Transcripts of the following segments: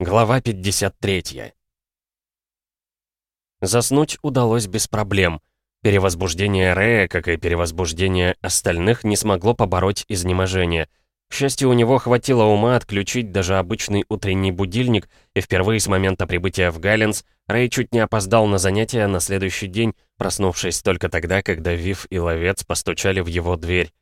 Глава 53. Заснуть удалось без проблем. Перевозбуждение Рэя, как и перевозбуждение остальных, не смогло побороть изнеможение. К счастью, у него хватило ума отключить даже обычный утренний будильник, и впервые с момента прибытия в Галленс Рэй чуть не опоздал на занятия на следующий день, проснувшись только тогда, когда Вив и Ловец постучали в его дверь.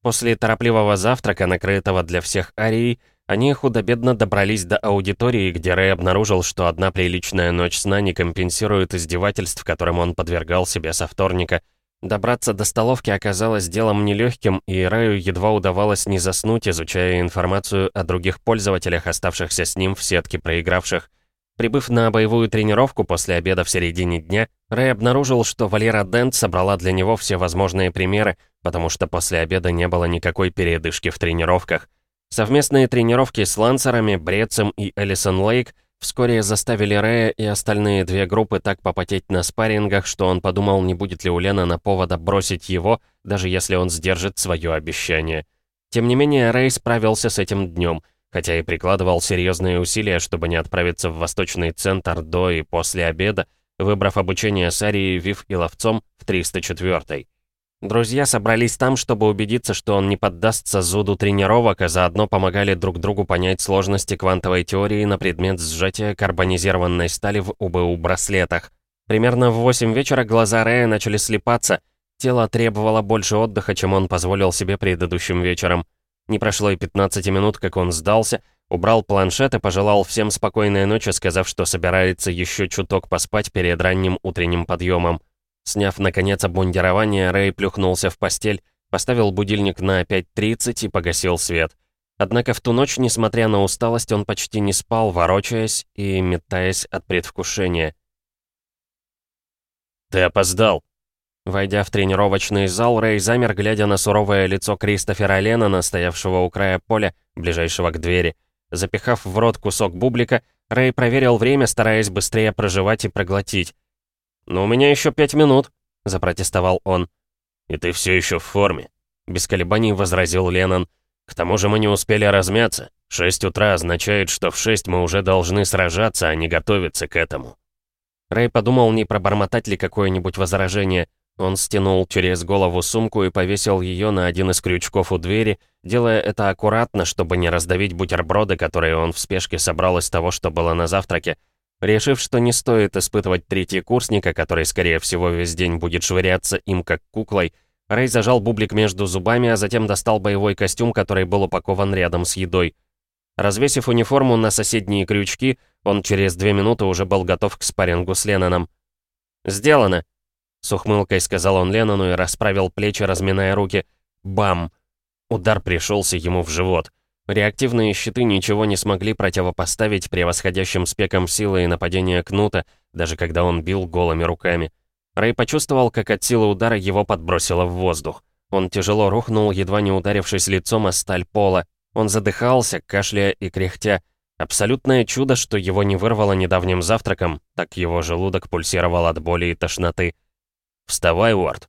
После торопливого завтрака, накрытого для всех арией, они худо-бедно добрались до аудитории, где Рэй обнаружил, что одна приличная ночь сна не компенсирует издевательств, которым он подвергал себя со вторника. Добраться до столовки оказалось делом нелегким, и Рэю едва удавалось не заснуть, изучая информацию о других пользователях, оставшихся с ним в сетке проигравших. Прибыв на боевую тренировку после обеда в середине дня, Рэй обнаружил, что Валера Дент собрала для него все возможные примеры, потому что после обеда не было никакой передышки в тренировках. Совместные тренировки с Лансерами, Брецем и Элисон Лейк вскоре заставили Рэя и остальные две группы так попотеть на спаррингах, что он подумал, не будет ли у Лена на повода бросить его, даже если он сдержит свое обещание. Тем не менее, Рэй справился с этим днем, хотя и прикладывал серьезные усилия, чтобы не отправиться в Восточный Центр до и после обеда, выбрав обучение с Арией, Вив и Ловцом в 304-й. Друзья собрались там, чтобы убедиться, что он не поддастся зуду тренировок, а заодно помогали друг другу понять сложности квантовой теории на предмет сжатия карбонизированной стали в УБУ-браслетах. Примерно в 8 вечера глаза Рэя начали слепаться. Тело требовало больше отдыха, чем он позволил себе предыдущим вечером. Не прошло и 15 минут, как он сдался, убрал планшет и пожелал всем спокойной ночи, сказав, что собирается еще чуток поспать перед ранним утренним подъемом. Сняв, наконец, обмундирование, Рэй плюхнулся в постель, поставил будильник на 5.30 и погасил свет. Однако в ту ночь, несмотря на усталость, он почти не спал, ворочаясь и метаясь от предвкушения. «Ты опоздал!» Войдя в тренировочный зал, Рэй замер, глядя на суровое лицо Кристофера Леннона, стоявшего у края поля, ближайшего к двери. Запихав в рот кусок бублика, Рэй проверил время, стараясь быстрее проживать и проглотить. «Но у меня еще пять минут», — запротестовал он. «И ты все еще в форме», — без колебаний возразил Леннон. «К тому же мы не успели размяться. Шесть утра означает, что в шесть мы уже должны сражаться, а не готовиться к этому». Рэй подумал, не пробормотать ли какое-нибудь возражение. Он стянул через голову сумку и повесил ее на один из крючков у двери, делая это аккуратно, чтобы не раздавить бутерброды, которые он в спешке собрал из того, что было на завтраке. Решив, что не стоит испытывать курсника, который, скорее всего, весь день будет швыряться им как куклой, Рэй зажал бублик между зубами, а затем достал боевой костюм, который был упакован рядом с едой. Развесив униформу на соседние крючки, он через две минуты уже был готов к спаррингу с Ленноном. «Сделано!» — с ухмылкой сказал он Леннону и расправил плечи, разминая руки. «Бам!» Удар пришелся ему в живот. Реактивные щиты ничего не смогли противопоставить превосходящим спекам силы и нападения Кнута, даже когда он бил голыми руками. Рэй почувствовал, как от силы удара его подбросило в воздух. Он тяжело рухнул, едва не ударившись лицом о сталь пола. Он задыхался, кашляя и кряхтя. Абсолютное чудо, что его не вырвало недавним завтраком, так его желудок пульсировал от боли и тошноты. «Вставай, Уорд!»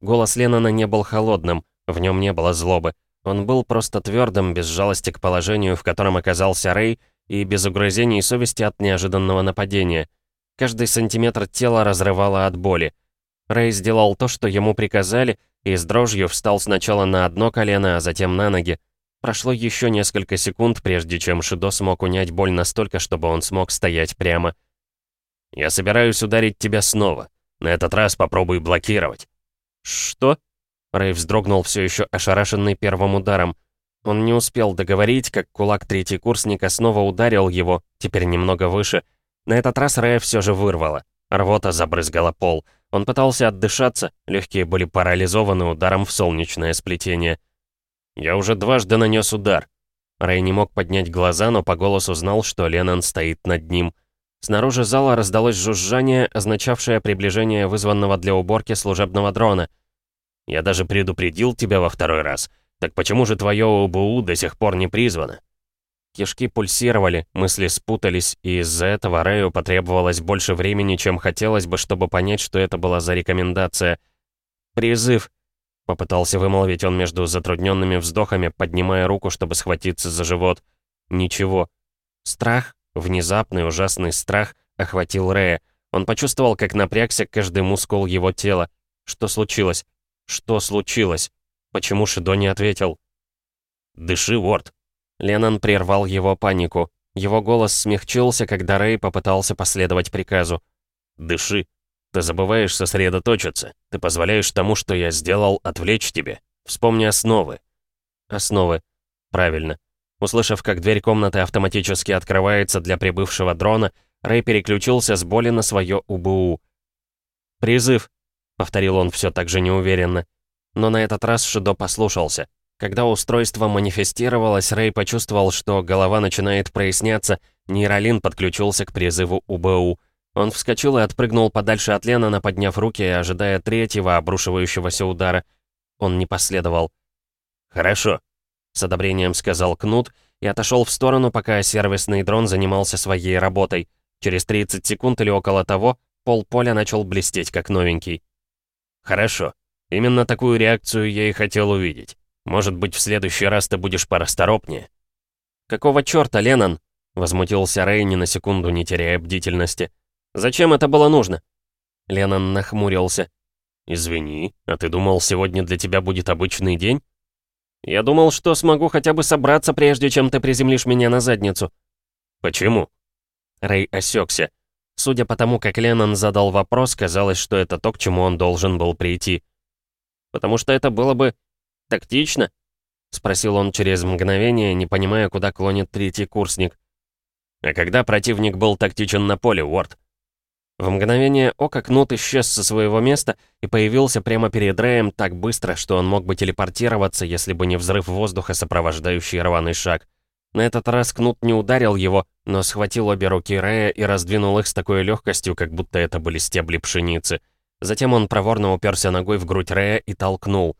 Голос Леннона не был холодным, в нем не было злобы. Он был просто твердым, без жалости к положению, в котором оказался Рэй, и без угрызений совести от неожиданного нападения. Каждый сантиметр тела разрывало от боли. Рэй сделал то, что ему приказали, и с дрожью встал сначала на одно колено, а затем на ноги. Прошло еще несколько секунд, прежде чем Шидо смог унять боль настолько, чтобы он смог стоять прямо. «Я собираюсь ударить тебя снова. На этот раз попробуй блокировать». «Что?» Рэй вздрогнул все еще ошарашенный первым ударом. Он не успел договорить, как кулак третий курсника снова ударил его, теперь немного выше. На этот раз Рэя все же вырвало. Рвота забрызгала пол. Он пытался отдышаться, легкие были парализованы ударом в солнечное сплетение. «Я уже дважды нанес удар». Рэй не мог поднять глаза, но по голосу знал, что Леннон стоит над ним. Снаружи зала раздалось жужжание, означавшее приближение вызванного для уборки служебного дрона — я даже предупредил тебя во второй раз. Так почему же твое ОБУ до сих пор не призвано?» Кишки пульсировали, мысли спутались, и из-за этого Рэю потребовалось больше времени, чем хотелось бы, чтобы понять, что это была за рекомендация. «Призыв!» — попытался вымолвить он между затрудненными вздохами, поднимая руку, чтобы схватиться за живот. «Ничего. Страх? Внезапный ужасный страх охватил Рэя. Он почувствовал, как напрягся каждый мускул его тела. Что случилось? Что случилось? Почему Шидо не ответил? «Дыши, Уорд!» Леннон прервал его панику. Его голос смягчился, когда Рэй попытался последовать приказу. «Дыши. Ты забываешь сосредоточиться. Ты позволяешь тому, что я сделал, отвлечь тебе. Вспомни основы». «Основы. Правильно». Услышав, как дверь комнаты автоматически открывается для прибывшего дрона, Рэй переключился с боли на свое УБУ. «Призыв», — повторил он все так же неуверенно. Но на этот раз Шидо послушался. Когда устройство манифестировалось, Рэй почувствовал, что голова начинает проясняться, нейролин подключился к призыву УБУ. Он вскочил и отпрыгнул подальше от Ленана, подняв руки, ожидая третьего обрушивающегося удара. Он не последовал. «Хорошо», — с одобрением сказал Кнут и отошел в сторону, пока сервисный дрон занимался своей работой. Через 30 секунд или около того пол поля начал блестеть, как новенький. «Хорошо. Именно такую реакцию я и хотел увидеть. Может быть, в следующий раз ты будешь порасторопнее?» «Какого чёрта, Леннон?» — возмутился Рэй, ни на секунду не теряя бдительности. «Зачем это было нужно?» Леннон нахмурился. «Извини, а ты думал, сегодня для тебя будет обычный день?» «Я думал, что смогу хотя бы собраться, прежде чем ты приземлишь меня на задницу». «Почему?» Рэй осекся. Судя по тому, как Леннон задал вопрос, казалось, что это то, к чему он должен был прийти. «Потому что это было бы «Тактично?» — спросил он через мгновение, не понимая, куда клонит третий курсник. «А когда противник был тактичен на поле, Уорд?» В мгновение ока Кнут исчез со своего места и появился прямо перед Рэем так быстро, что он мог бы телепортироваться, если бы не взрыв воздуха, сопровождающий рваный шаг. На этот раз Кнут не ударил его, но схватил обе руки Рэя и раздвинул их с такой легкостью, как будто это были стебли пшеницы. Затем он проворно уперся ногой в грудь Рэя и толкнул.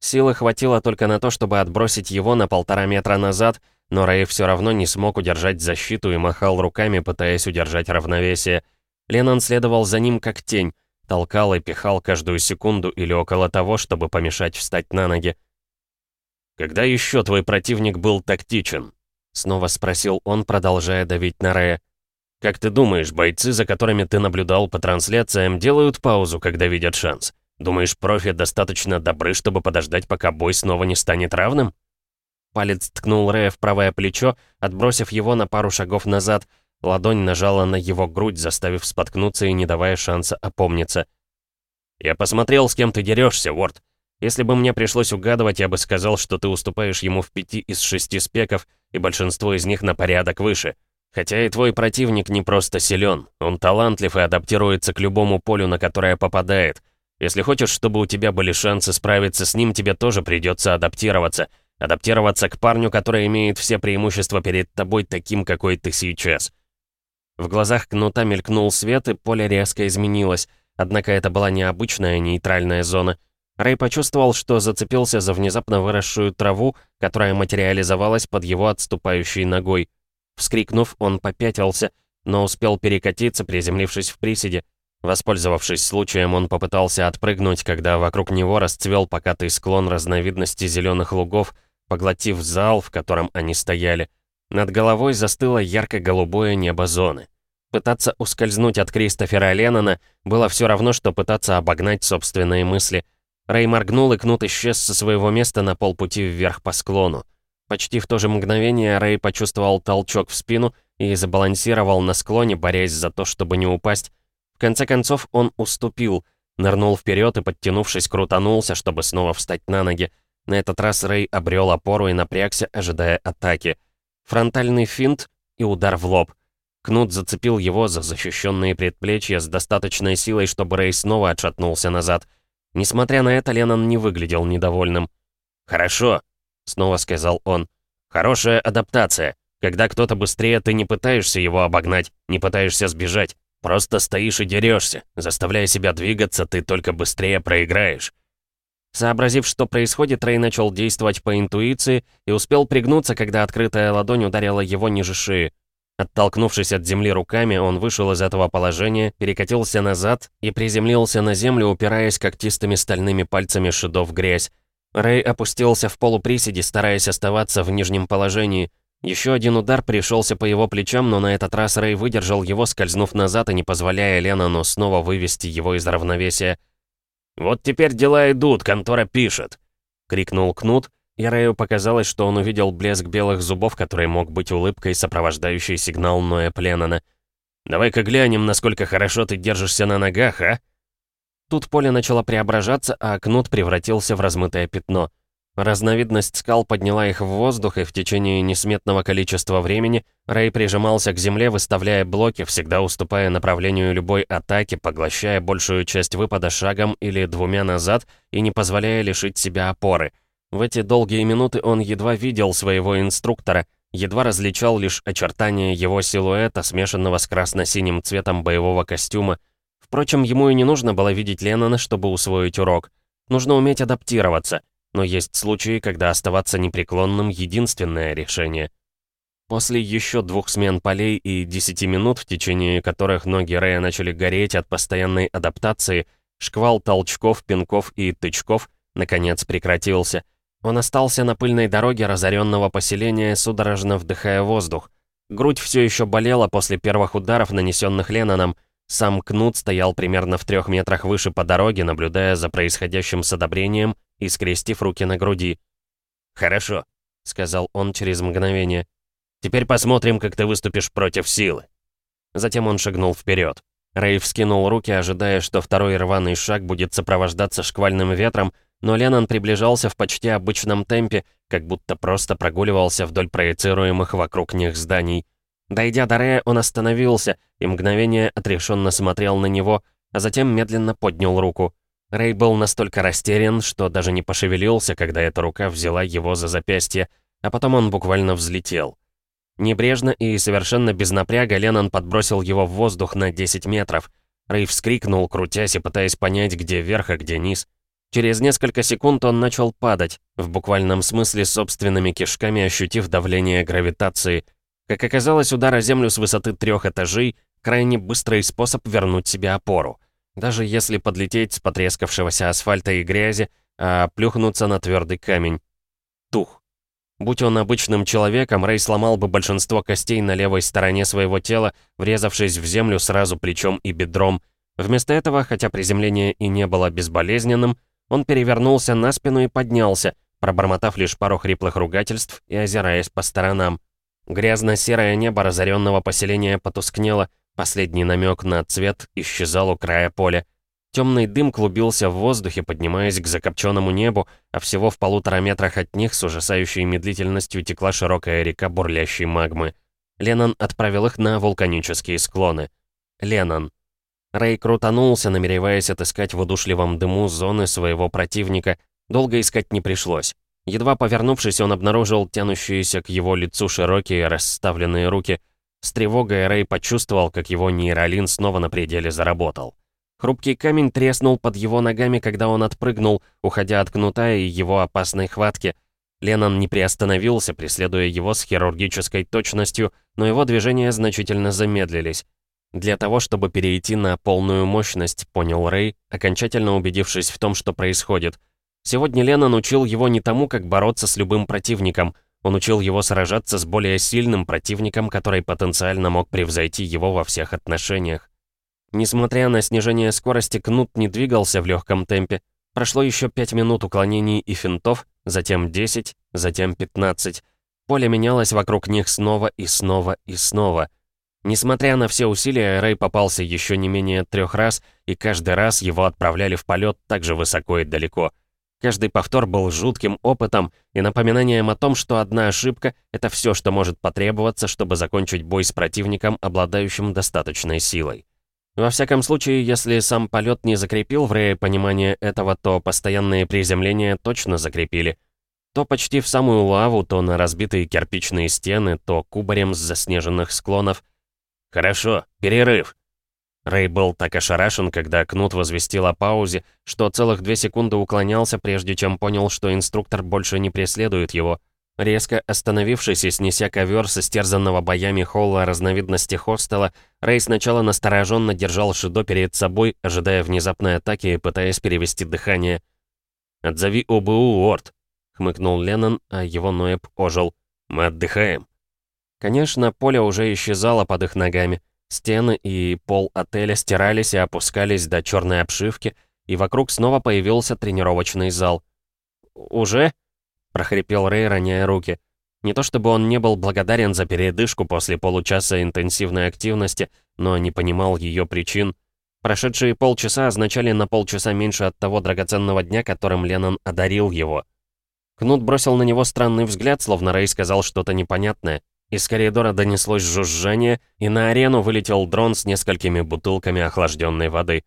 Силы хватило только на то, чтобы отбросить его на полтора метра назад, но Рэй все равно не смог удержать защиту и махал руками, пытаясь удержать равновесие. Леннон следовал за ним как тень, толкал и пихал каждую секунду или около того, чтобы помешать встать на ноги. «Когда еще твой противник был тактичен?» — снова спросил он, продолжая давить на Рэя. «Как ты думаешь, бойцы, за которыми ты наблюдал по трансляциям, делают паузу, когда видят шанс?» Думаешь, профи достаточно добры, чтобы подождать, пока бой снова не станет равным?» Палец ткнул Рэя в правое плечо, отбросив его на пару шагов назад. Ладонь нажала на его грудь, заставив споткнуться и не давая шанса опомниться. «Я посмотрел, с кем ты дерешься, Уорд. Если бы мне пришлось угадывать, я бы сказал, что ты уступаешь ему в пяти из шести спеков, и большинство из них на порядок выше. Хотя и твой противник не просто силен, он талантлив и адаптируется к любому полю, на которое попадает». Если хочешь, чтобы у тебя были шансы справиться с ним, тебе тоже придется адаптироваться. Адаптироваться к парню, который имеет все преимущества перед тобой таким, какой ты сейчас. В глазах Кнута мелькнул свет, и поле резко изменилось. Однако это была необычная нейтральная зона. Рэй почувствовал, что зацепился за внезапно выросшую траву, которая материализовалась под его отступающей ногой. Вскрикнув, он попятился, но успел перекатиться, приземлившись в приседе. Воспользовавшись случаем, он попытался отпрыгнуть, когда вокруг него расцвел покатый склон разновидности зеленых лугов, поглотив зал, в котором они стояли. Над головой застыло ярко-голубое небо зоны. Пытаться ускользнуть от Кристофера Леннона было все равно, что пытаться обогнать собственные мысли. Рэй моргнул, и Кнут исчез со своего места на полпути вверх по склону. Почти в то же мгновение Рэй почувствовал толчок в спину и забалансировал на склоне, борясь за то, чтобы не упасть, в конце концов он уступил, нырнул вперед и, подтянувшись, крутанулся, чтобы снова встать на ноги. На этот раз Рэй обрел опору и напрягся, ожидая атаки. Фронтальный финт и удар в лоб. Кнут зацепил его за защищенные предплечья с достаточной силой, чтобы Рэй снова отшатнулся назад. Несмотря на это, Леннон не выглядел недовольным. «Хорошо», — снова сказал он. «Хорошая адаптация. Когда кто-то быстрее, ты не пытаешься его обогнать, не пытаешься сбежать. Просто стоишь и дерешься. Заставляя себя двигаться, ты только быстрее проиграешь. Сообразив, что происходит, Рэй начал действовать по интуиции и успел пригнуться, когда открытая ладонь ударила его ниже шеи. Оттолкнувшись от земли руками, он вышел из этого положения, перекатился назад и приземлился на землю, упираясь когтистыми стальными пальцами Шидо в грязь. Рэй опустился в полуприседе, стараясь оставаться в нижнем положении. Еще один удар пришелся по его плечам, но на этот раз Рэй выдержал его, скользнув назад и не позволяя Леннону снова вывести его из равновесия. «Вот теперь дела идут, контора пишет!» — крикнул Кнут, и Рэю показалось, что он увидел блеск белых зубов, который мог быть улыбкой, сопровождающей сигнал Ноя Пленнона. «Давай-ка глянем, насколько хорошо ты держишься на ногах, а?» Тут поле начало преображаться, а Кнут превратился в размытое пятно — Разновидность скал подняла их в воздух, и в течение несметного количества времени Рэй прижимался к земле, выставляя блоки, всегда уступая направлению любой атаки, поглощая большую часть выпада шагом или двумя назад и не позволяя лишить себя опоры. В эти долгие минуты он едва видел своего инструктора, едва различал лишь очертания его силуэта, смешанного с красно-синим цветом боевого костюма. Впрочем, ему и не нужно было видеть Леннона, чтобы усвоить урок. Нужно уметь адаптироваться — но есть случаи, когда оставаться непреклонным — единственное решение. После еще двух смен полей и десяти минут, в течение которых ноги Рэя начали гореть от постоянной адаптации, шквал толчков, пинков и тычков, наконец, прекратился. Он остался на пыльной дороге разоренного поселения, судорожно вдыхая воздух. Грудь все еще болела после первых ударов, нанесенных Ленноном. Сам Кнут стоял примерно в трех метрах выше по дороге, наблюдая за происходящим с одобрением и скрестив руки на груди. «Хорошо», — сказал он через мгновение. «Теперь посмотрим, как ты выступишь против силы». Затем он шагнул вперед. Рэй вскинул руки, ожидая, что второй рваный шаг будет сопровождаться шквальным ветром, но Леннон приближался в почти обычном темпе, как будто просто прогуливался вдоль проецируемых вокруг них зданий. Дойдя до Рэя, он остановился и мгновение отрешенно смотрел на него, а затем медленно поднял руку. Рэй был настолько растерян, что даже не пошевелился, когда эта рука взяла его за запястье, а потом он буквально взлетел. Небрежно и совершенно без напряга Леннон подбросил его в воздух на 10 метров. Рэй вскрикнул, крутясь и пытаясь понять, где верх, а где низ. Через несколько секунд он начал падать, в буквальном смысле собственными кишками ощутив давление гравитации. Как оказалось, удар о землю с высоты трех этажей — крайне быстрый способ вернуть себе опору даже если подлететь с потрескавшегося асфальта и грязи, а плюхнуться на твердый камень. Тух. Будь он обычным человеком, Рэй сломал бы большинство костей на левой стороне своего тела, врезавшись в землю сразу плечом и бедром. Вместо этого, хотя приземление и не было безболезненным, он перевернулся на спину и поднялся, пробормотав лишь пару хриплых ругательств и озираясь по сторонам. Грязно-серое небо разоренного поселения потускнело, Последний намек на цвет исчезал у края поля. Темный дым клубился в воздухе, поднимаясь к закопченному небу, а всего в полутора метрах от них с ужасающей медлительностью текла широкая река бурлящей магмы. Леннон отправил их на вулканические склоны. Леннон. Рэй крутанулся, намереваясь отыскать в удушливом дыму зоны своего противника. Долго искать не пришлось. Едва повернувшись, он обнаружил тянущиеся к его лицу широкие расставленные руки — с тревогой Рэй почувствовал, как его нейролин снова на пределе заработал. Хрупкий камень треснул под его ногами, когда он отпрыгнул, уходя от кнута и его опасной хватки. Леннон не приостановился, преследуя его с хирургической точностью, но его движения значительно замедлились. Для того, чтобы перейти на полную мощность, понял Рэй, окончательно убедившись в том, что происходит. Сегодня Леннон учил его не тому, как бороться с любым противником, он учил его сражаться с более сильным противником, который потенциально мог превзойти его во всех отношениях. Несмотря на снижение скорости, Кнут не двигался в легком темпе. Прошло еще 5 минут уклонений и финтов, затем 10, затем 15. Поле менялось вокруг них снова и снова и снова. Несмотря на все усилия, Рэй попался еще не менее трех раз, и каждый раз его отправляли в полет так же высоко и далеко — Каждый повтор был жутким опытом и напоминанием о том, что одна ошибка — это все, что может потребоваться, чтобы закончить бой с противником, обладающим достаточной силой. Во всяком случае, если сам полет не закрепил в Рее понимание этого, то постоянные приземления точно закрепили. То почти в самую лаву, то на разбитые кирпичные стены, то кубарем с заснеженных склонов. «Хорошо, перерыв», Рэй был так ошарашен, когда Кнут возвестил о паузе, что целых две секунды уклонялся, прежде чем понял, что инструктор больше не преследует его. Резко остановившись и снеся ковер со стерзанного боями холла разновидности хостела, Рэй сначала настороженно держал Шидо перед собой, ожидая внезапной атаки и пытаясь перевести дыхание. «Отзови ОБУ, Орд!» — хмыкнул Леннон, а его Ноэб ожил. «Мы отдыхаем». Конечно, поле уже исчезало под их ногами. Стены и пол отеля стирались и опускались до черной обшивки, и вокруг снова появился тренировочный зал. «Уже?» — прохрипел Рэй, роняя руки. Не то чтобы он не был благодарен за передышку после получаса интенсивной активности, но не понимал ее причин. Прошедшие полчаса означали на полчаса меньше от того драгоценного дня, которым Леннон одарил его. Кнут бросил на него странный взгляд, словно Рэй сказал что-то непонятное. Из коридора донеслось жужжание, и на арену вылетел дрон с несколькими бутылками охлажденной воды.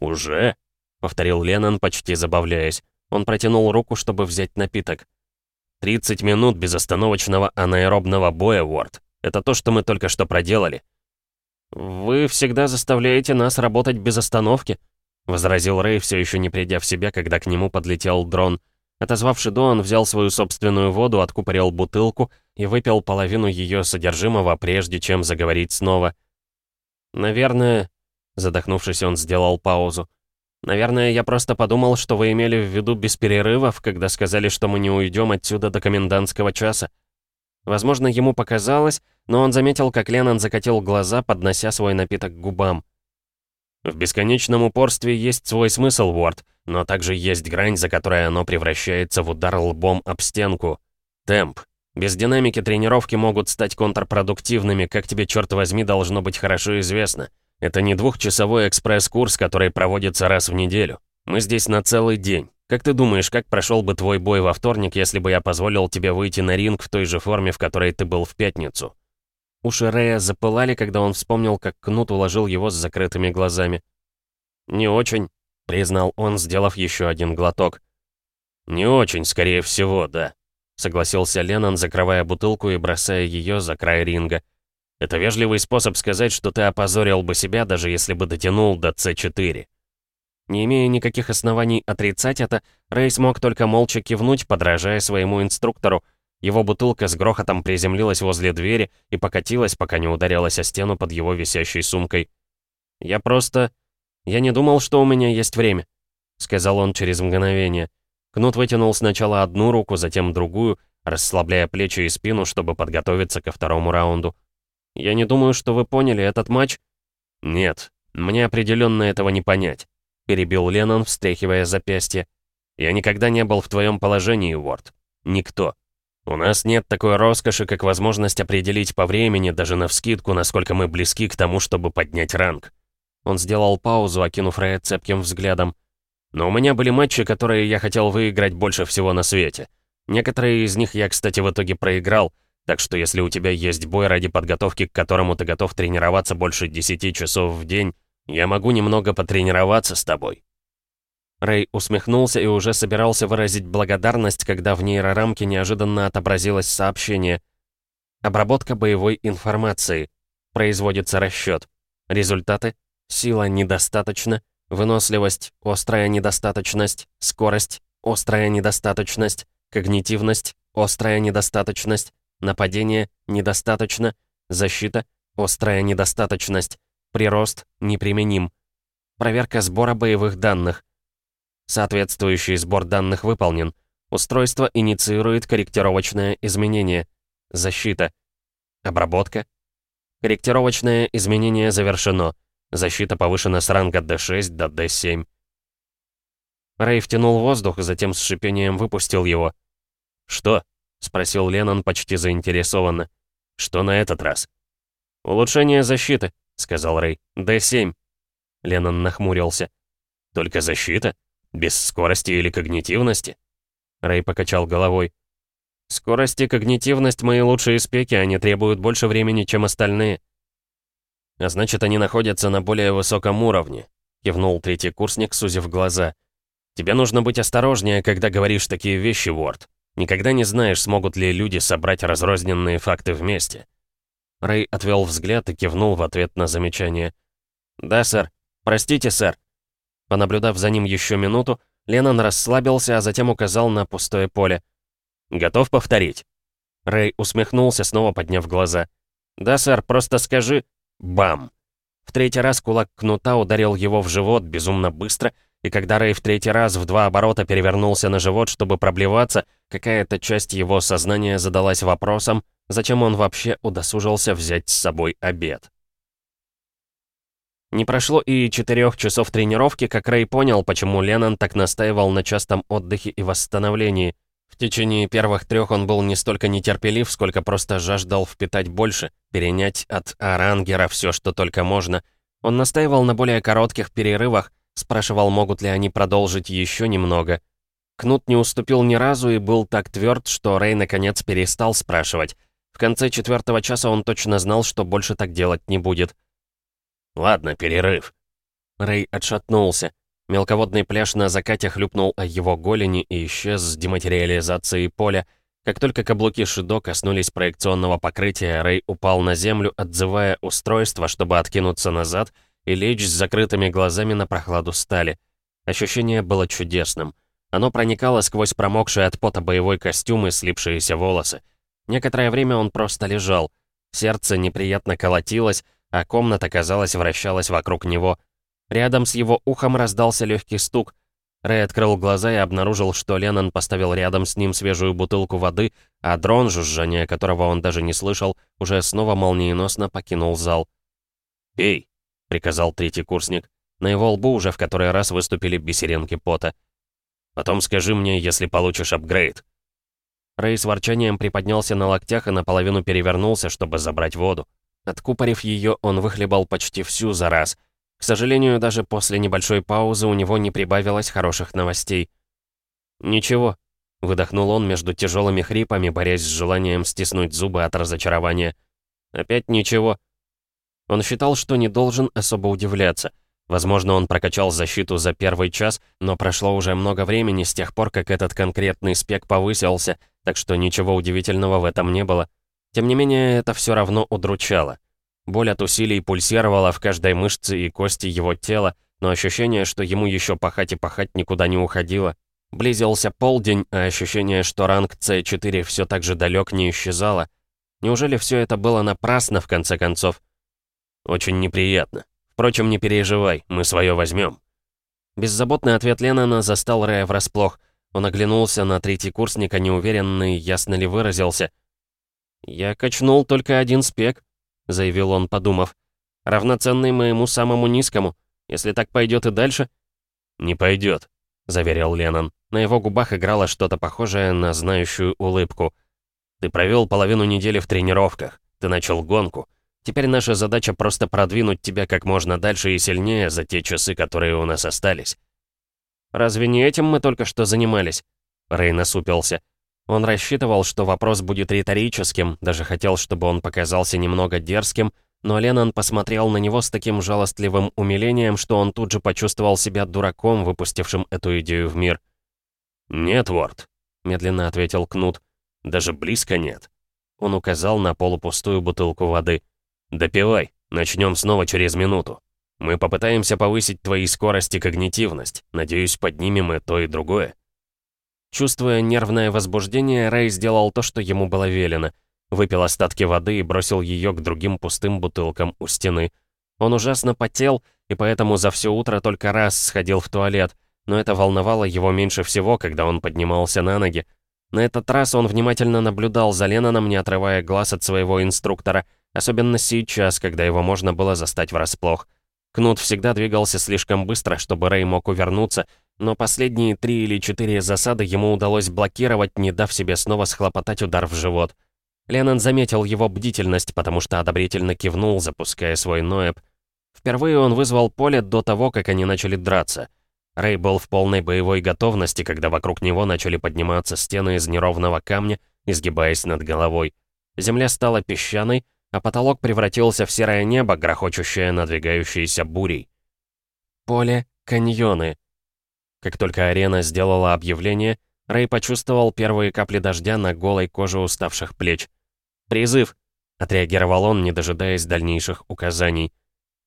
«Уже?» — повторил Леннон, почти забавляясь. Он протянул руку, чтобы взять напиток. 30 минут безостановочного анаэробного боя, Уорд. Это то, что мы только что проделали. «Вы всегда заставляете нас работать без остановки», — возразил Рэй, все еще не придя в себя, когда к нему подлетел дрон. Отозвавший до, он взял свою собственную воду, откупорил бутылку и выпил половину ее содержимого, прежде чем заговорить снова. «Наверное...» — задохнувшись, он сделал паузу. Наверное, я просто подумал, что вы имели в виду без перерывов, когда сказали, что мы не уйдем отсюда до комендантского часа. Возможно, ему показалось, но он заметил, как Леннон закатил глаза, поднося свой напиток к губам. В бесконечном упорстве есть свой смысл, Уорд, но также есть грань, за которой оно превращается в удар лбом об стенку. Темп. Без динамики тренировки могут стать контрпродуктивными, как тебе, черт возьми, должно быть хорошо известно. Это не двухчасовой экспресс-курс, который проводится раз в неделю. Мы здесь на целый день. Как ты думаешь, как прошел бы твой бой во вторник, если бы я позволил тебе выйти на ринг в той же форме, в которой ты был в пятницу?» Уши Рея запылали, когда он вспомнил, как Кнут уложил его с закрытыми глазами. «Не очень», — признал он, сделав еще один глоток. «Не очень, скорее всего, да», — согласился Леннон, закрывая бутылку и бросая ее за край ринга. Это вежливый способ сказать, что ты опозорил бы себя, даже если бы дотянул до С4. Не имея никаких оснований отрицать это, Рэй смог только молча кивнуть, подражая своему инструктору. Его бутылка с грохотом приземлилась возле двери и покатилась, пока не ударилась о стену под его висящей сумкой. «Я просто... Я не думал, что у меня есть время», — сказал он через мгновение. Кнут вытянул сначала одну руку, затем другую, расслабляя плечи и спину, чтобы подготовиться ко второму раунду. Я не думаю, что вы поняли этот матч. Нет, мне определенно этого не понять, перебил Леннон, встряхивая запястье. Я никогда не был в твоем положении, Уорд. Никто. У нас нет такой роскоши, как возможность определить по времени, даже навскидку, насколько мы близки к тому, чтобы поднять ранг. Он сделал паузу, окинув Рэя цепким взглядом. Но у меня были матчи, которые я хотел выиграть больше всего на свете. Некоторые из них я, кстати, в итоге проиграл, так что если у тебя есть бой, ради подготовки к которому ты готов тренироваться больше 10 часов в день, я могу немного потренироваться с тобой». Рэй усмехнулся и уже собирался выразить благодарность, когда в нейрорамке неожиданно отобразилось сообщение. Обработка боевой информации. Производится расчет. Результаты. Сила недостаточно. Выносливость. Острая недостаточность. Скорость. Острая недостаточность. Когнитивность. Острая недостаточность. Нападение – недостаточно. Защита – острая недостаточность. Прирост – неприменим. Проверка сбора боевых данных. Соответствующий сбор данных выполнен. Устройство инициирует корректировочное изменение. Защита. Обработка. Корректировочное изменение завершено. Защита повышена с ранга D6 до D7. Рэй втянул воздух, затем с шипением выпустил его. «Что?» — спросил Леннон почти заинтересованно. «Что на этот раз?» «Улучшение защиты», — сказал Рэй. «Д7». Леннон нахмурился. «Только защита? Без скорости или когнитивности?» Рэй покачал головой. «Скорость и когнитивность — мои лучшие спеки, они требуют больше времени, чем остальные». «А значит, они находятся на более высоком уровне», — кивнул третий курсник, сузив глаза. «Тебе нужно быть осторожнее, когда говоришь такие вещи, Уорд. Никогда не знаешь, смогут ли люди собрать разрозненные факты вместе. Рэй отвел взгляд и кивнул в ответ на замечание. «Да, сэр. Простите, сэр». Понаблюдав за ним еще минуту, Леннон расслабился, а затем указал на пустое поле. «Готов повторить?» Рэй усмехнулся, снова подняв глаза. «Да, сэр, просто скажи...» Бам! В третий раз кулак кнута ударил его в живот безумно быстро, и когда Рэй в третий раз в два оборота перевернулся на живот, чтобы проблеваться, какая-то часть его сознания задалась вопросом, Зачем он вообще удосужился взять с собой обед? Не прошло и четырех часов тренировки, как Рэй понял, почему Леннон так настаивал на частом отдыхе и восстановлении. В течение первых трех он был не столько нетерпелив, сколько просто жаждал впитать больше, перенять от Арангера все, что только можно. Он настаивал на более коротких перерывах, спрашивал, могут ли они продолжить еще немного. Кнут не уступил ни разу и был так тверд, что Рэй наконец перестал спрашивать. В конце четвертого часа он точно знал, что больше так делать не будет. «Ладно, перерыв». Рэй отшатнулся. Мелководный пляж на закате хлюпнул о его голени и исчез с дематериализацией поля. Как только каблуки Шидо коснулись проекционного покрытия, Рэй упал на землю, отзывая устройство, чтобы откинуться назад и лечь с закрытыми глазами на прохладу стали. Ощущение было чудесным. Оно проникало сквозь промокшие от пота боевой костюм и слипшиеся волосы. Некоторое время он просто лежал. Сердце неприятно колотилось, а комната, казалось, вращалась вокруг него. Рядом с его ухом раздался легкий стук. Рэй открыл глаза и обнаружил, что Леннон поставил рядом с ним свежую бутылку воды, а дрон, жужжание которого он даже не слышал, уже снова молниеносно покинул зал. «Пей», — приказал третий курсник. На его лбу уже в который раз выступили бисеринки пота. «Потом скажи мне, если получишь апгрейд». Рэй с ворчанием приподнялся на локтях и наполовину перевернулся, чтобы забрать воду. Откупорив ее, он выхлебал почти всю за раз. К сожалению, даже после небольшой паузы у него не прибавилось хороших новостей. «Ничего», — выдохнул он между тяжелыми хрипами, борясь с желанием стиснуть зубы от разочарования. «Опять ничего». Он считал, что не должен особо удивляться. Возможно, он прокачал защиту за первый час, но прошло уже много времени с тех пор, как этот конкретный спек повысился, так что ничего удивительного в этом не было. Тем не менее, это все равно удручало. Боль от усилий пульсировала в каждой мышце и кости его тела, но ощущение, что ему еще пахать и пахать никуда не уходило. Близился полдень, а ощущение, что ранг С4 все так же далек, не исчезало. Неужели все это было напрасно, в конце концов? Очень неприятно. Впрочем, не переживай, мы свое возьмем. Беззаботный ответ Леннона застал Рэя врасплох. Он оглянулся на третий курсника, неуверенный, ясно ли выразился — «Я качнул только один спек», — заявил он, подумав. «Равноценный моему самому низкому. Если так пойдет и дальше...» «Не пойдет», — заверил Леннон. На его губах играло что-то похожее на знающую улыбку. «Ты провел половину недели в тренировках. Ты начал гонку. Теперь наша задача просто продвинуть тебя как можно дальше и сильнее за те часы, которые у нас остались». «Разве не этим мы только что занимались?» Рэй насупился. Он рассчитывал, что вопрос будет риторическим, даже хотел, чтобы он показался немного дерзким, но Леннон посмотрел на него с таким жалостливым умилением, что он тут же почувствовал себя дураком, выпустившим эту идею в мир. «Нет, Ворд», — медленно ответил Кнут. «Даже близко нет». Он указал на полупустую бутылку воды. «Допивай, начнем снова через минуту. Мы попытаемся повысить твои скорость и когнитивность. Надеюсь, поднимем и то, и другое». Чувствуя нервное возбуждение, Рэй сделал то, что ему было велено. Выпил остатки воды и бросил ее к другим пустым бутылкам у стены. Он ужасно потел, и поэтому за все утро только раз сходил в туалет, но это волновало его меньше всего, когда он поднимался на ноги. На этот раз он внимательно наблюдал за Ленноном, не отрывая глаз от своего инструктора, особенно сейчас, когда его можно было застать врасплох. Кнут всегда двигался слишком быстро, чтобы Рэй мог увернуться, но последние три или четыре засады ему удалось блокировать, не дав себе снова схлопотать удар в живот. Леннон заметил его бдительность, потому что одобрительно кивнул, запуская свой Ноэб. Впервые он вызвал поле до того, как они начали драться. Рэй был в полной боевой готовности, когда вокруг него начали подниматься стены из неровного камня, изгибаясь над головой. Земля стала песчаной, а потолок превратился в серое небо, грохочущее надвигающейся бурей. Поле, каньоны, как только арена сделала объявление, Рэй почувствовал первые капли дождя на голой коже уставших плеч. «Призыв!» — отреагировал он, не дожидаясь дальнейших указаний.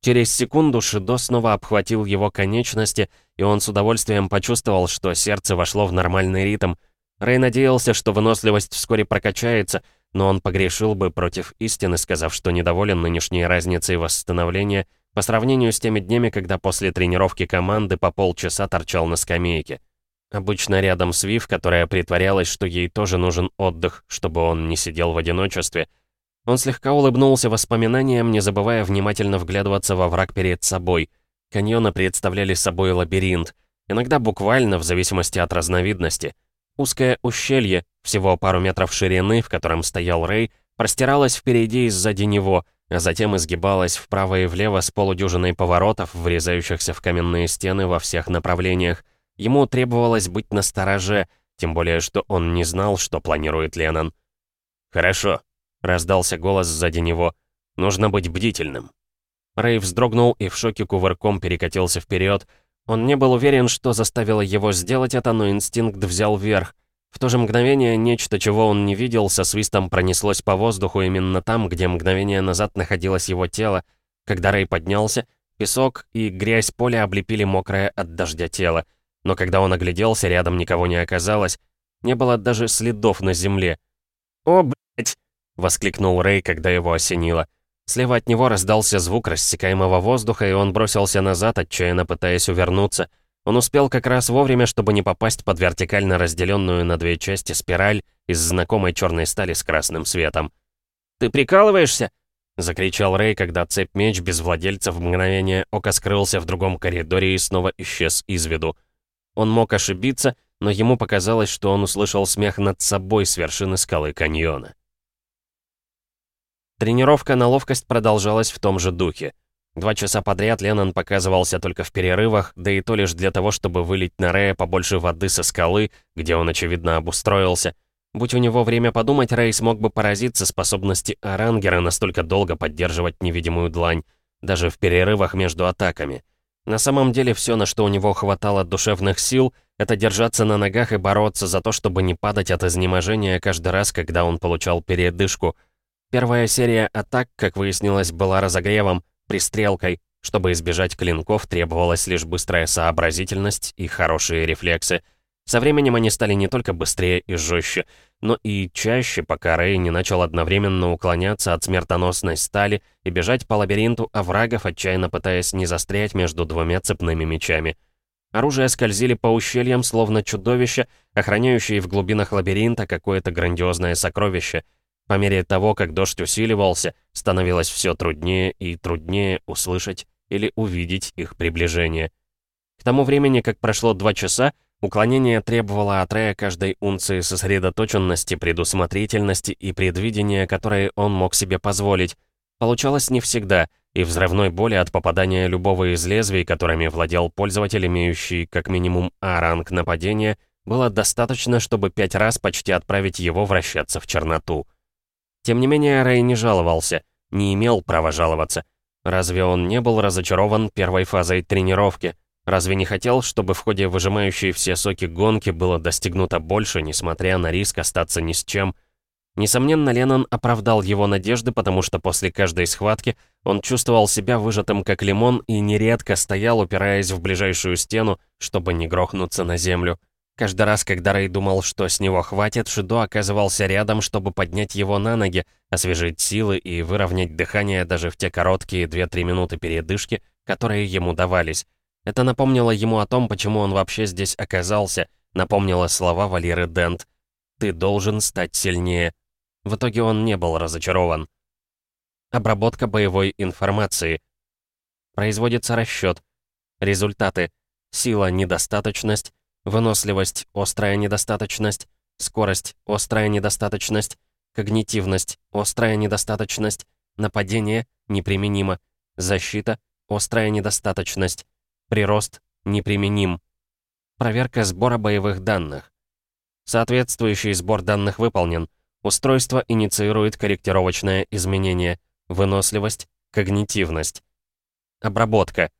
Через секунду Шидо снова обхватил его конечности, и он с удовольствием почувствовал, что сердце вошло в нормальный ритм. Рэй надеялся, что выносливость вскоре прокачается, но он погрешил бы против истины, сказав, что недоволен нынешней разницей восстановления по сравнению с теми днями, когда после тренировки команды по полчаса торчал на скамейке. обычно рядом с Вив, которая притворялась, что ей тоже нужен отдых, чтобы он не сидел в одиночестве. Он слегка улыбнулся воспоминаниям, не забывая внимательно вглядываться во враг перед собой. Каньоны представляли собой лабиринт, иногда буквально, в зависимости от разновидности. Узкое ущелье, всего пару метров ширины, в котором стоял Рэй, простиралось впереди и сзади него, а затем изгибалось вправо и влево с полудюжиной поворотов, врезающихся в каменные стены во всех направлениях. Ему требовалось быть настороже, тем более, что он не знал, что планирует Леннон. «Хорошо», — раздался голос сзади него. «Нужно быть бдительным». Рэй вздрогнул и в шоке кувырком перекатился вперед. Он не был уверен, что заставило его сделать это, но инстинкт взял верх. В то же мгновение нечто, чего он не видел, со свистом пронеслось по воздуху именно там, где мгновение назад находилось его тело. Когда Рэй поднялся, песок и грязь поля облепили мокрое от дождя тело. Но когда он огляделся, рядом никого не оказалось. Не было даже следов на земле. «О, блядь!» — воскликнул Рэй, когда его осенило. Слева от него раздался звук рассекаемого воздуха, и он бросился назад, отчаянно пытаясь увернуться — он успел как раз вовремя, чтобы не попасть под вертикально разделенную на две части спираль из знакомой черной стали с красным светом. «Ты прикалываешься?» — закричал Рэй, когда цепь-меч без владельца в мгновение ока скрылся в другом коридоре и снова исчез из виду. Он мог ошибиться, но ему показалось, что он услышал смех над собой с вершины скалы каньона. Тренировка на ловкость продолжалась в том же духе. Два часа подряд Леннон показывался только в перерывах, да и то лишь для того, чтобы вылить на Рэя побольше воды со скалы, где он, очевидно, обустроился. Будь у него время подумать, Рэй смог бы поразиться способности Арангера настолько долго поддерживать невидимую длань, даже в перерывах между атаками. На самом деле, все, на что у него хватало душевных сил, это держаться на ногах и бороться за то, чтобы не падать от изнеможения каждый раз, когда он получал передышку. Первая серия атак, как выяснилось, была разогревом, пристрелкой. Чтобы избежать клинков, требовалась лишь быстрая сообразительность и хорошие рефлексы. Со временем они стали не только быстрее и жестче, но и чаще, пока Рэй не начал одновременно уклоняться от смертоносной стали и бежать по лабиринту оврагов, отчаянно пытаясь не застрять между двумя цепными мечами. Оружие скользили по ущельям, словно чудовища, охраняющие в глубинах лабиринта какое-то грандиозное сокровище — по мере того, как дождь усиливался, становилось все труднее и труднее услышать или увидеть их приближение. К тому времени, как прошло два часа, уклонение требовало от Рея каждой унции сосредоточенности, предусмотрительности и предвидения, которые он мог себе позволить. Получалось не всегда, и взрывной боли от попадания любого из лезвий, которыми владел пользователь, имеющий как минимум А-ранг нападения, было достаточно, чтобы пять раз почти отправить его вращаться в черноту. Тем не менее, Рэй не жаловался, не имел права жаловаться. Разве он не был разочарован первой фазой тренировки? Разве не хотел, чтобы в ходе выжимающей все соки гонки было достигнуто больше, несмотря на риск остаться ни с чем? Несомненно, Леннон оправдал его надежды, потому что после каждой схватки он чувствовал себя выжатым как лимон и нередко стоял, упираясь в ближайшую стену, чтобы не грохнуться на землю. Каждый раз, когда Рэй думал, что с него хватит, Шидо оказывался рядом, чтобы поднять его на ноги, освежить силы и выровнять дыхание даже в те короткие 2-3 минуты передышки, которые ему давались. Это напомнило ему о том, почему он вообще здесь оказался, напомнило слова Валеры Дент. «Ты должен стать сильнее». В итоге он не был разочарован. Обработка боевой информации. Производится расчет. Результаты. Сила, недостаточность, Выносливость, острая недостаточность. Скорость, острая недостаточность. Когнитивность, острая недостаточность. Нападение, неприменимо. Защита, острая недостаточность. Прирост, неприменим. Проверка сбора боевых данных. Соответствующий сбор данных выполнен. Устройство инициирует корректировочное изменение. Выносливость, когнитивность. Обработка.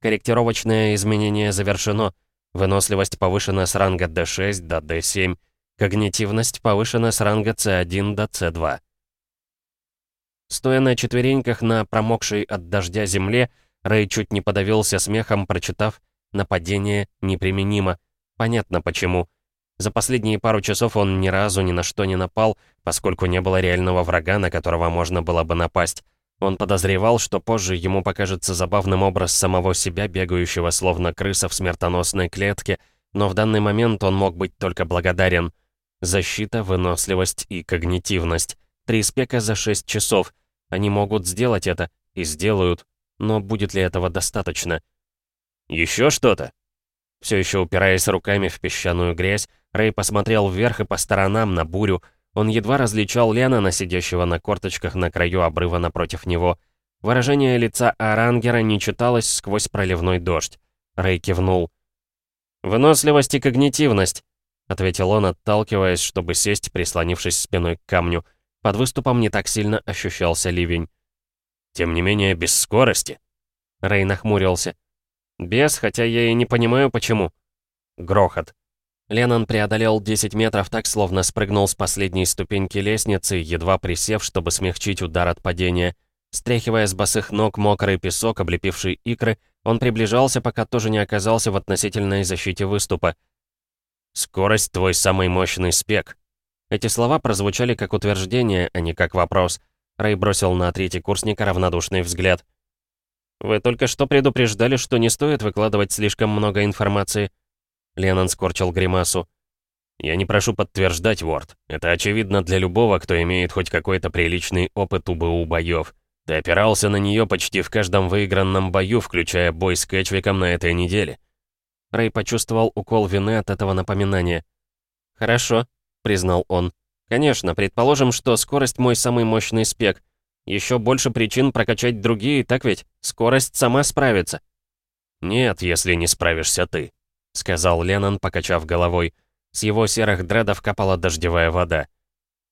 Корректировочное изменение завершено. Выносливость повышена с ранга D6 до D7. Когнитивность повышена с ранга C1 до C2. Стоя на четвереньках на промокшей от дождя земле, Рэй чуть не подавился смехом, прочитав «Нападение неприменимо». Понятно почему. За последние пару часов он ни разу ни на что не напал, поскольку не было реального врага, на которого можно было бы напасть. Он подозревал, что позже ему покажется забавным образ самого себя, бегающего словно крыса в смертоносной клетке, Но в данный момент он мог быть только благодарен. Защита, выносливость и когнитивность. Три спека за 6 часов. Они могут сделать это, и сделают. Но будет ли этого достаточно? Еще что-то?» Все еще упираясь руками в песчаную грязь, Рэй посмотрел вверх и по сторонам на бурю. Он едва различал Лена, сидящего на корточках на краю обрыва напротив него. Выражение лица Арангера не читалось сквозь проливной дождь. Рэй кивнул. «Выносливость и когнитивность», — ответил он, отталкиваясь, чтобы сесть, прислонившись спиной к камню. Под выступом не так сильно ощущался ливень. «Тем не менее, без скорости?» Рэй нахмурился. Без, хотя я и не понимаю, почему. Грохот. Леннон преодолел 10 метров так, словно спрыгнул с последней ступеньки лестницы, едва присев, чтобы смягчить удар от падения. Стряхивая с босых ног мокрый песок, облепивший икры, он приближался, пока тоже не оказался в относительной защите выступа. «Скорость — твой самый мощный спек». Эти слова прозвучали как утверждение, а не как вопрос. Рэй бросил на третий курсника равнодушный взгляд. «Вы только что предупреждали, что не стоит выкладывать слишком много информации». Леннон скорчил гримасу. «Я не прошу подтверждать, Ворд. Это очевидно для любого, кто имеет хоть какой-то приличный опыт УБУ боев. Ты опирался на нее почти в каждом выигранном бою, включая бой с Кэтчвиком на этой неделе». Рэй почувствовал укол вины от этого напоминания. «Хорошо», — признал он. «Конечно, предположим, что скорость мой самый мощный спек. Еще больше причин прокачать другие, так ведь? Скорость сама справится». «Нет, если не справишься ты», — сказал Леннон, покачав головой. С его серых дредов капала дождевая вода.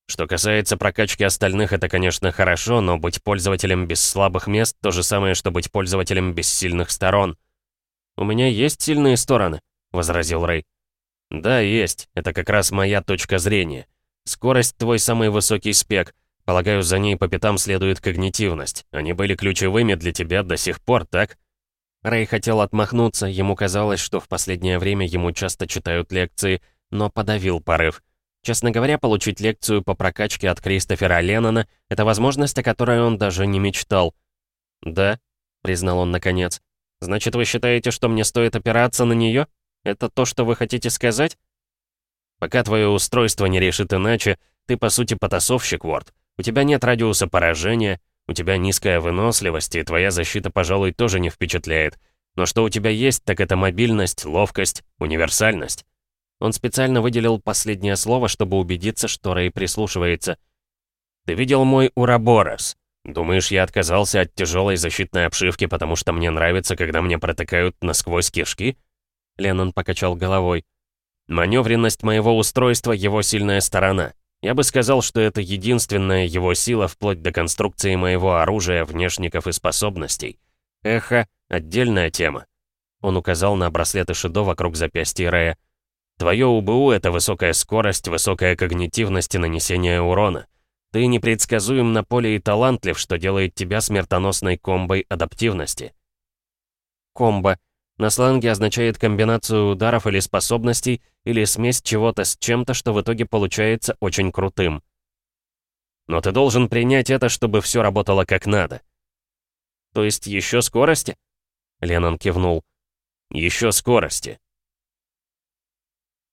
Что касается прокачки остальных, это, конечно, хорошо, но быть пользователем без слабых мест — то же самое, что быть пользователем без сильных сторон. «У меня есть сильные стороны», — возразил Рэй. «Да, есть. Это как раз моя точка зрения. Скорость — твой самый высокий спек, Полагаю, за ней по пятам следует когнитивность. Они были ключевыми для тебя до сих пор, так? Рэй хотел отмахнуться, ему казалось, что в последнее время ему часто читают лекции, но подавил порыв. Честно говоря, получить лекцию по прокачке от Кристофера Леннона — это возможность, о которой он даже не мечтал. «Да», — признал он наконец. «Значит, вы считаете, что мне стоит опираться на нее? Это то, что вы хотите сказать?» «Пока твое устройство не решит иначе, ты, по сути, потасовщик, Ворд. У тебя нет радиуса поражения, у тебя низкая выносливость, и твоя защита, пожалуй, тоже не впечатляет. Но что у тебя есть, так это мобильность, ловкость, универсальность. Он специально выделил последнее слово, чтобы убедиться, что Рэй прислушивается. «Ты видел мой Ураборос? Думаешь, я отказался от тяжелой защитной обшивки, потому что мне нравится, когда мне протыкают насквозь кишки?» Леннон покачал головой. «Маневренность моего устройства — его сильная сторона. Я бы сказал, что это единственная его сила вплоть до конструкции моего оружия, внешников и способностей. Эхо — отдельная тема. Он указал на браслеты Шидо вокруг запястья Рэя. Твое УБУ — это высокая скорость, высокая когнитивность и нанесение урона. Ты непредсказуем на поле и талантлив, что делает тебя смертоносной комбой адаптивности. Комбо — на сленге означает комбинацию ударов или способностей, или смесь чего-то с чем-то, что в итоге получается очень крутым. Но ты должен принять это, чтобы все работало как надо. То есть еще скорости? Леннон кивнул. Еще скорости.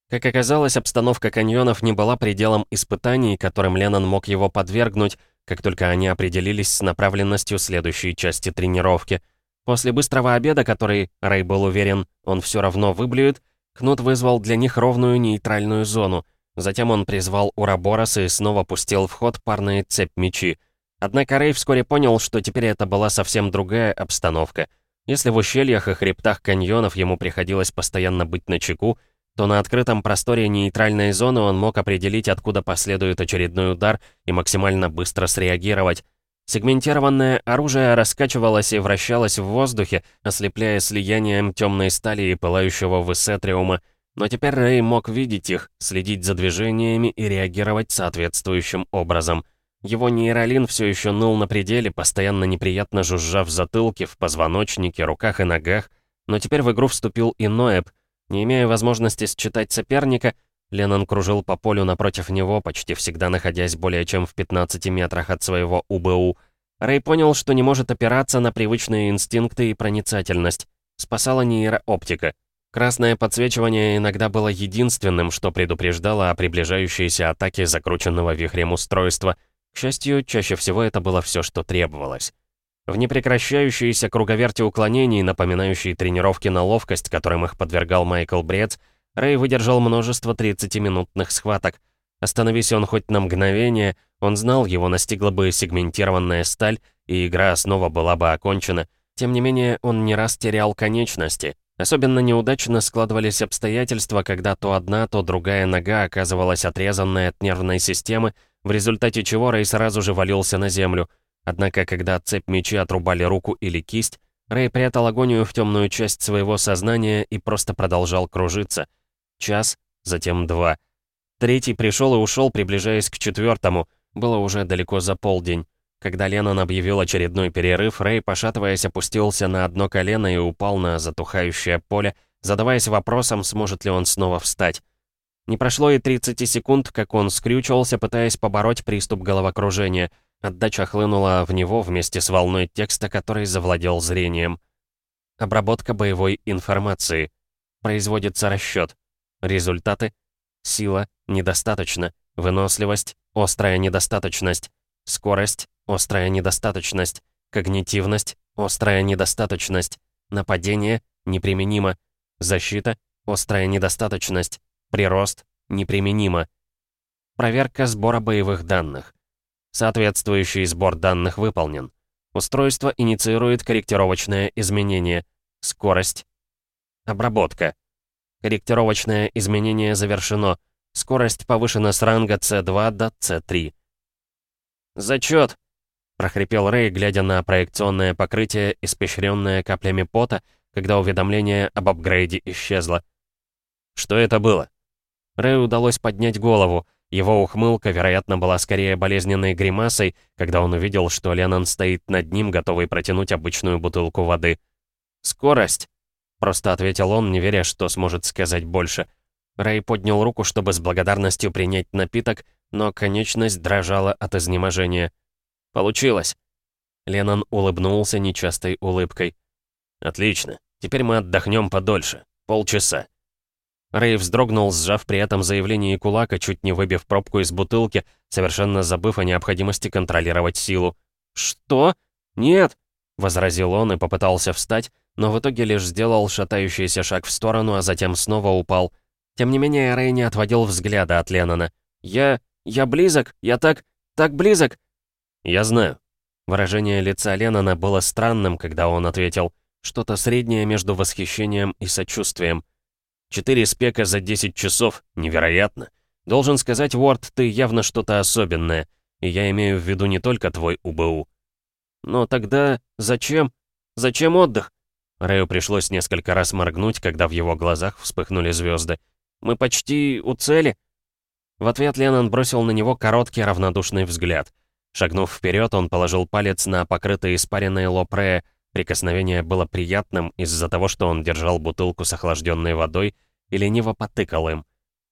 Как оказалось, обстановка каньонов не была пределом испытаний, которым Леннон мог его подвергнуть, как только они определились с направленностью следующей части тренировки — После быстрого обеда, который, Рэй был уверен, он все равно выблюет, Кнут вызвал для них ровную нейтральную зону. Затем он призвал Ураборос и снова пустил в ход парные цепь-мечи. Однако Рэй вскоре понял, что теперь это была совсем другая обстановка. Если в ущельях и хребтах каньонов ему приходилось постоянно быть на чеку, то на открытом просторе нейтральной зоны он мог определить, откуда последует очередной удар и максимально быстро среагировать. Сегментированное оружие раскачивалось и вращалось в воздухе, ослепляя слиянием темной стали и пылающего высетриума, но теперь Рэй мог видеть их, следить за движениями и реагировать соответствующим образом. Его нейролин все еще ныл на пределе, постоянно неприятно жужжа в затылке, в позвоночнике, руках и ногах, но теперь в игру вступил и Ноэб. Не имея возможности считать соперника, Леннон кружил по полю напротив него, почти всегда находясь более чем в 15 метрах от своего УБУ. Рэй понял, что не может опираться на привычные инстинкты и проницательность. Спасала нейрооптика. Красное подсвечивание иногда было единственным, что предупреждало о приближающейся атаке закрученного вихрем устройства. К счастью, чаще всего это было все, что требовалось. В непрекращающейся круговерте уклонений, напоминающей тренировки на ловкость, которым их подвергал Майкл Брец, Рэй выдержал множество 30-минутных схваток. Остановись он хоть на мгновение, он знал, его настигла бы сегментированная сталь, и игра снова была бы окончена. Тем не менее, он не раз терял конечности. Особенно неудачно складывались обстоятельства, когда то одна, то другая нога оказывалась отрезанной от нервной системы, в результате чего Рэй сразу же валился на землю. Однако, когда цепь мечи отрубали руку или кисть, Рэй прятал агонию в темную часть своего сознания и просто продолжал кружиться. Час, затем два. Третий пришел и ушел, приближаясь к четвертому. Было уже далеко за полдень. Когда Леннон объявил очередной перерыв, Рэй, пошатываясь, опустился на одно колено и упал на затухающее поле, задаваясь вопросом, сможет ли он снова встать. Не прошло и 30 секунд, как он скрючивался, пытаясь побороть приступ головокружения. Отдача хлынула в него вместе с волной текста, который завладел зрением. Обработка боевой информации. Производится расчет. Результаты. Сила – недостаточно. Выносливость – острая недостаточность. Скорость – острая недостаточность. Когнитивность – острая недостаточность. Нападение – неприменимо. Защита – острая недостаточность. Прирост – неприменимо. Проверка сбора боевых данных. Соответствующий сбор данных выполнен. Устройство инициирует корректировочное изменение. Скорость. Обработка. Корректировочное изменение завершено. Скорость повышена с ранга C2 до C3. «Зачет!» — прохрипел Рэй, глядя на проекционное покрытие, испещренное каплями пота, когда уведомление об апгрейде исчезло. «Что это было?» Рэю удалось поднять голову. Его ухмылка, вероятно, была скорее болезненной гримасой, когда он увидел, что Леннон стоит над ним, готовый протянуть обычную бутылку воды. «Скорость!» Просто ответил он, не веря, что сможет сказать больше. Рэй поднял руку, чтобы с благодарностью принять напиток, но конечность дрожала от изнеможения. «Получилось!» Леннон улыбнулся нечастой улыбкой. «Отлично. Теперь мы отдохнем подольше. Полчаса». Рэй вздрогнул, сжав при этом заявление кулака, чуть не выбив пробку из бутылки, совершенно забыв о необходимости контролировать силу. «Что? Нет!» — возразил он и попытался встать, но в итоге лишь сделал шатающийся шаг в сторону, а затем снова упал. Тем не менее, Рэй не отводил взгляда от Леннона. «Я... я близок! Я так... так близок!» «Я знаю». Выражение лица Леннона было странным, когда он ответил. Что-то среднее между восхищением и сочувствием. «Четыре спека за 10 часов. Невероятно. Должен сказать, Уорд, ты явно что-то особенное. И я имею в виду не только твой УБУ». «Но тогда зачем? Зачем отдых? Рэю пришлось несколько раз моргнуть, когда в его глазах вспыхнули звезды. «Мы почти у цели?» В ответ Леннон бросил на него короткий равнодушный взгляд. Шагнув вперед, он положил палец на покрытый испаренный лоб Рэя. Прикосновение было приятным из-за того, что он держал бутылку с охлажденной водой и лениво потыкал им.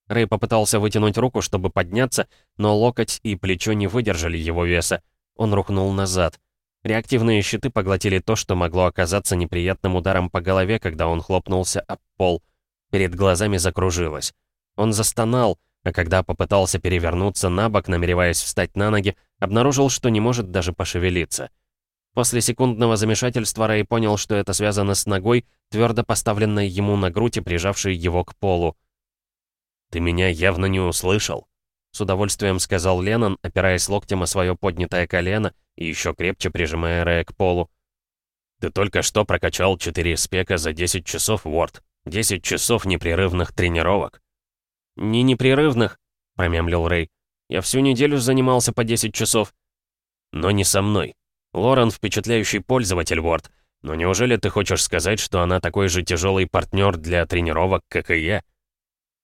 Рэй попытался вытянуть руку, чтобы подняться, но локоть и плечо не выдержали его веса. Он рухнул назад. Реактивные щиты поглотили то, что могло оказаться неприятным ударом по голове, когда он хлопнулся об пол. Перед глазами закружилось. Он застонал, а когда попытался перевернуться на бок, намереваясь встать на ноги, обнаружил, что не может даже пошевелиться. После секундного замешательства Рэй понял, что это связано с ногой, твердо поставленной ему на грудь и прижавшей его к полу. «Ты меня явно не услышал», — с удовольствием сказал Леннон, опираясь локтем о свое поднятое колено — еще крепче прижимая Рэя к полу. «Ты только что прокачал 4 спека за 10 часов, Уорд. 10 часов непрерывных тренировок». «Не непрерывных», — промямлил Рэй. «Я всю неделю занимался по 10 часов». «Но не со мной. Лорен впечатляющий пользователь, Уорд. Но неужели ты хочешь сказать, что она такой же тяжелый партнер для тренировок, как и я?»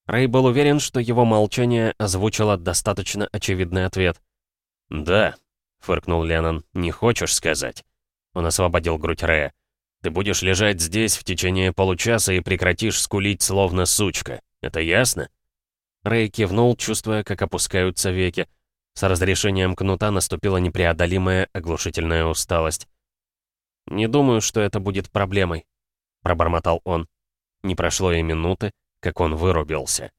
Рэй был уверен, что его молчание озвучило достаточно очевидный ответ. «Да, — фыркнул Леннон. «Не хочешь сказать?» Он освободил грудь Рэя. «Ты будешь лежать здесь в течение получаса и прекратишь скулить, словно сучка. Это ясно?» Рэй кивнул, чувствуя, как опускаются веки. С разрешением кнута наступила непреодолимая оглушительная усталость. «Не думаю, что это будет проблемой», — пробормотал он. Не прошло и минуты, как он вырубился.